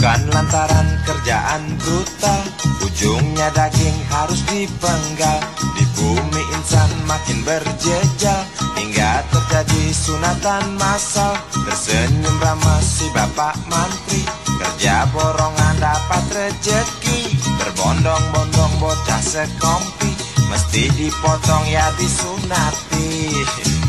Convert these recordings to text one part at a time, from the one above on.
Bukan lantaran kerjaan brutal Ujungnya daging harus dipenggal. Di bumi insan makin berjejal Hingga terjadi sunatan massal. Tersenyum ramah si bapak mantri Kerja borongan dapat rejeki. Berbondong-bondong bocah sekompi Mesti dipotong ya disunati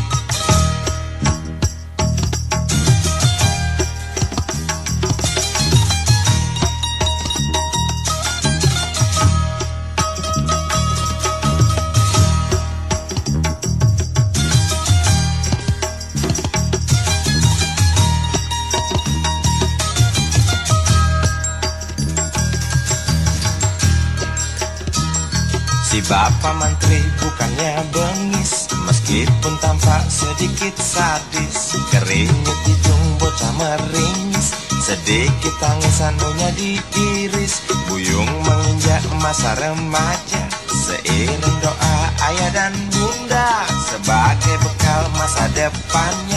Si Bapak Menteri bukannya bengis Meskipun tampak sedikit sadis. Keringet hidung bocah meringis Sedikit tangisan nunya diiris. Buyung menginjak masa remaja Seiring doa ayah dan bunda. Sebagai bekal masa depannya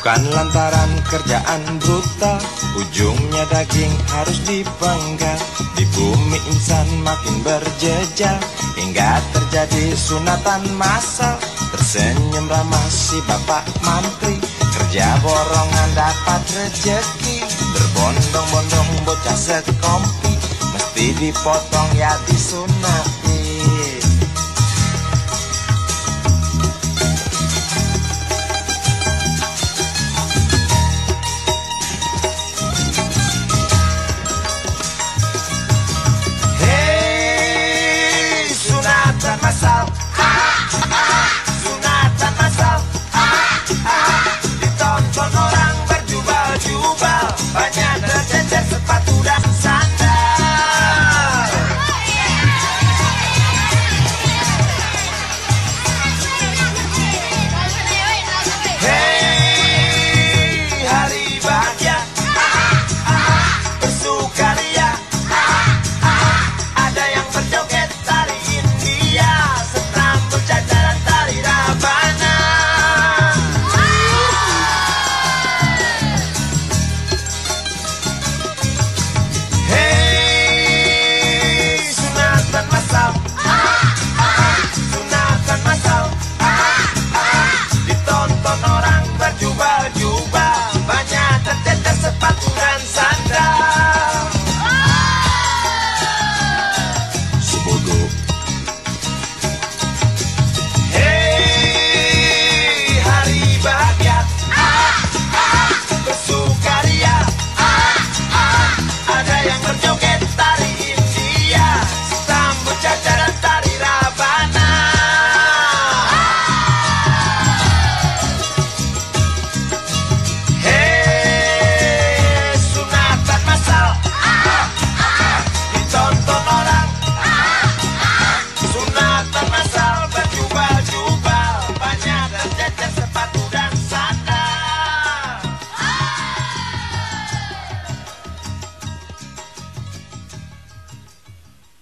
Bukan lantaran kerjaan brutal Ujungnya daging harus dipenggal Di bumi insan makin berjejal Hingga terjadi sunatan massal Tersenyum ramah si bapak mantri Kerja borongan dapat rejeki. Berbondong-bondong bocah sekompi Mesti dipotong ya disunati